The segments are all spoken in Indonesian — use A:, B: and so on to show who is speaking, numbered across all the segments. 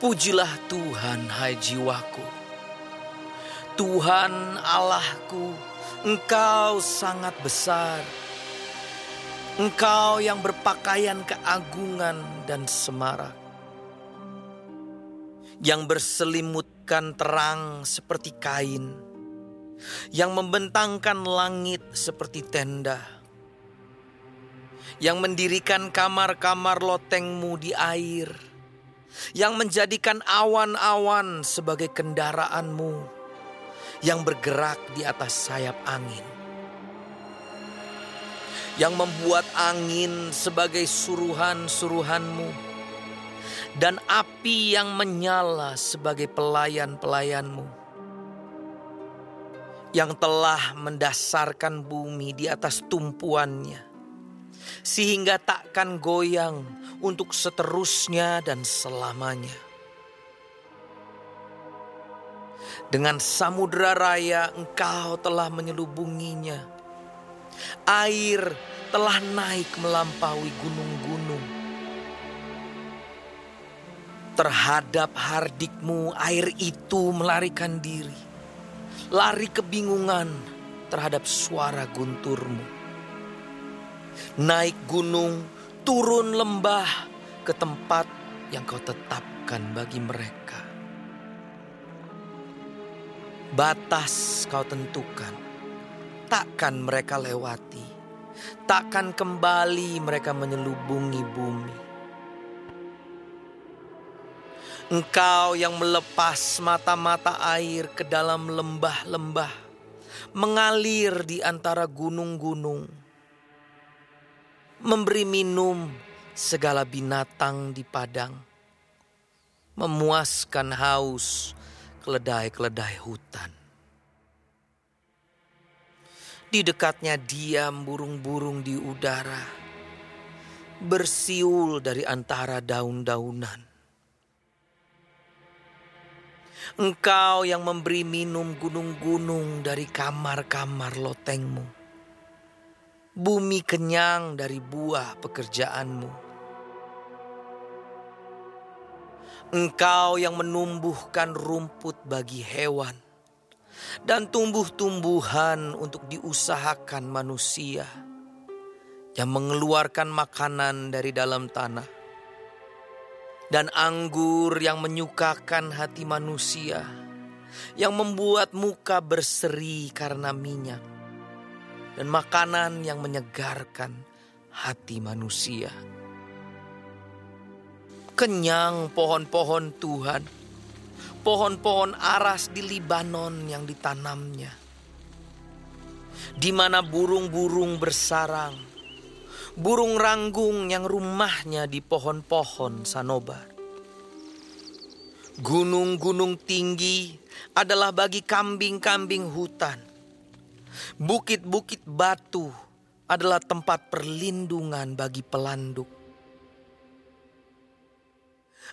A: Pujilah Tuhan, hai jiwaku. Tuhan Allahku, Engkau sangat besar. Engkau yang berpakaian keagungan dan semarak. Yang berselimutkan terang seperti kain. Yang membentangkan langit seperti tenda. Yang mendirikan kamar-kamar lotengmu di air yang menjadikan awan-awan sebagai kendaraanmu, yang bergerak di atas sayap angin, yang membuat angin sebagai suruhan-suruhanmu, dan api yang menyala sebagai pelayan-pelayanmu, yang telah mendasarkan bumi di atas tumpuannya, sehingga takkan goyang untuk seterusnya dan selamanya. Dengan samudera raya engkau telah menyelubunginya. Air telah naik melampaui gunung-gunung. Terhadap hardikmu air itu melarikan diri. Lari kebingungan terhadap suara gunturmu. Naik gunung turun lembah ke tempat yang kau tetapkan bagi mereka. Batas kau tentukan, takkan mereka lewati, takkan kembali mereka menyelubungi bumi. Engkau yang melepas mata-mata air ke dalam lembah-lembah, mengalir di antara gunung-gunung memberi minum segala binatang di padang, memuaskan haus keledai-keledai hutan. Di dekatnya diam burung-burung di udara, bersiul dari antara daun-daunan. Engkau yang memberi minum gunung-gunung dari kamar-kamar lotengmu bumi kenyang dari buah pekerjaanmu. Engkau yang menumbuhkan rumput bagi hewan dan tumbuh-tumbuhan untuk diusahakan manusia yang mengeluarkan makanan dari dalam tanah dan anggur yang menyukakan hati manusia yang membuat muka berseri karena minyak dan makanan yang menyegarkan hati manusia. Kenyang pohon-pohon Tuhan, pohon-pohon aras di Libanon yang ditanamnya, di mana burung-burung bersarang, burung ranggung yang rumahnya di pohon-pohon sanobar. Gunung-gunung tinggi adalah bagi kambing-kambing hutan Bukit-bukit batu adalah tempat perlindungan bagi pelanduk.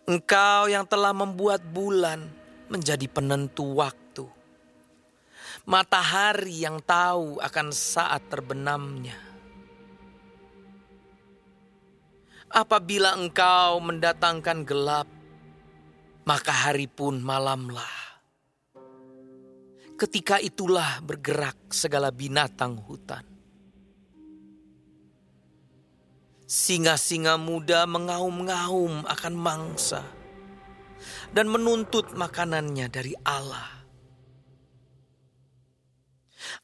A: Engkau yang telah membuat bulan menjadi penentu waktu. Matahari yang tahu akan saat terbenamnya. Apabila engkau mendatangkan gelap, maka hari pun malamlah. Ketika itulah bergerak segala binatang hutan. Singa-singa muda mengaum-ngaum akan mangsa dan menuntut makanannya dari Allah.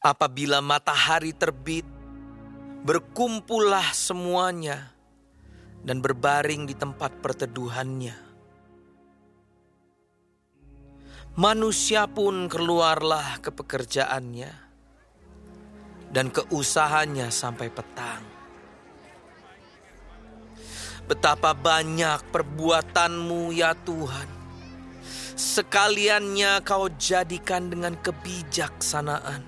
A: Apabila matahari terbit, berkumpullah semuanya dan berbaring di tempat perteduhannya manusia pun keluarlah ke pekerjaannya dan keusahanya sampai petang. Betapa banyak perbuatanmu ya Tuhan. Sekaliannya kau jadikan dengan kebijaksanaan.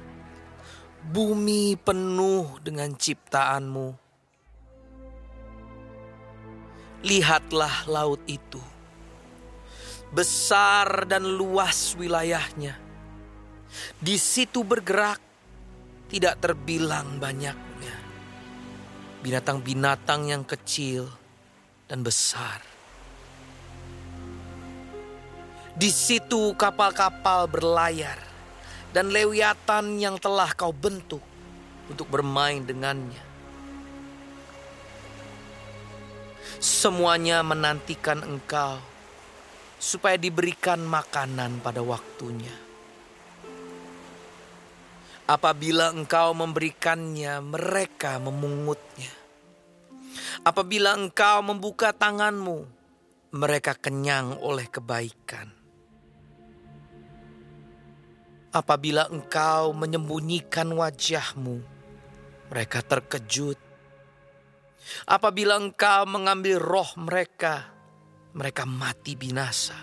A: Bumi penuh dengan ciptaanmu. Lihatlah laut itu besar dan luas wilayahnya. Di situ bergerak tidak terbilang banyaknya binatang-binatang yang kecil dan besar. Di situ kapal-kapal berlayar dan lewiatan yang telah kau bentuk untuk bermain dengannya. Semuanya menantikan engkau supaya diberikan makanan pada waktunya. Apabila engkau memberikannya, mereka memungutnya. Apabila engkau membuka tanganmu, mereka kenyang oleh kebaikan. Apabila engkau menyembunyikan wajahmu, mereka terkejut. Apabila engkau mengambil roh mereka, mereka mati binasa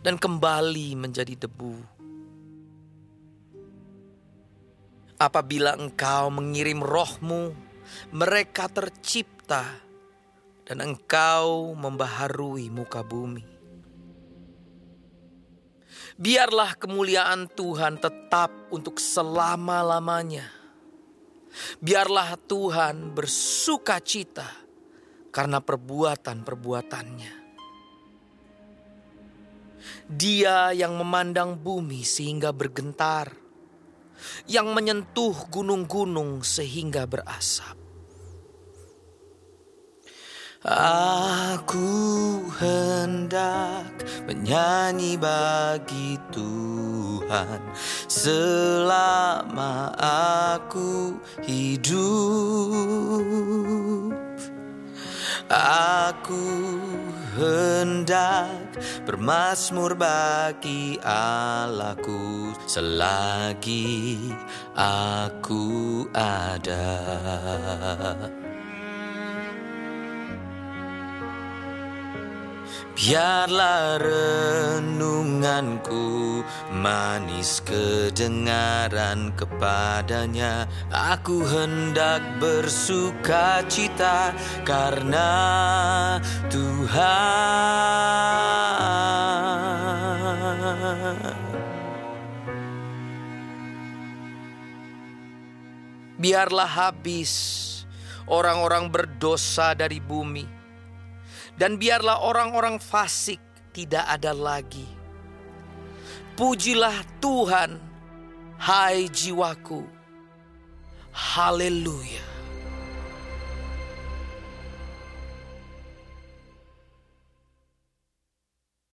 A: dan kembali menjadi debu. Apabila engkau mengirim rohmu, mereka tercipta dan engkau membaharui muka bumi. Biarlah kemuliaan Tuhan tetap untuk selama-lamanya. Biarlah Tuhan bersuka cita karena perbuatan-perbuatannya. Dia yang memandang bumi sehingga bergentar yang menyentuh gunung-gunung sehingga berasap. Aku hendak menyanyi bagi Tuhan selama aku hidup. Aku hendak bermasmur bagi Allahku selagi aku ada. Biarlah renunganku manis kedengaran kepadanya. Aku hendak bersuka cita karena Tuhan. Biarlah habis orang-orang berdosa dari bumi dan biarlah orang-orang fasik tidak ada lagi. Pujilah Tuhan, hai jiwaku. Haleluya.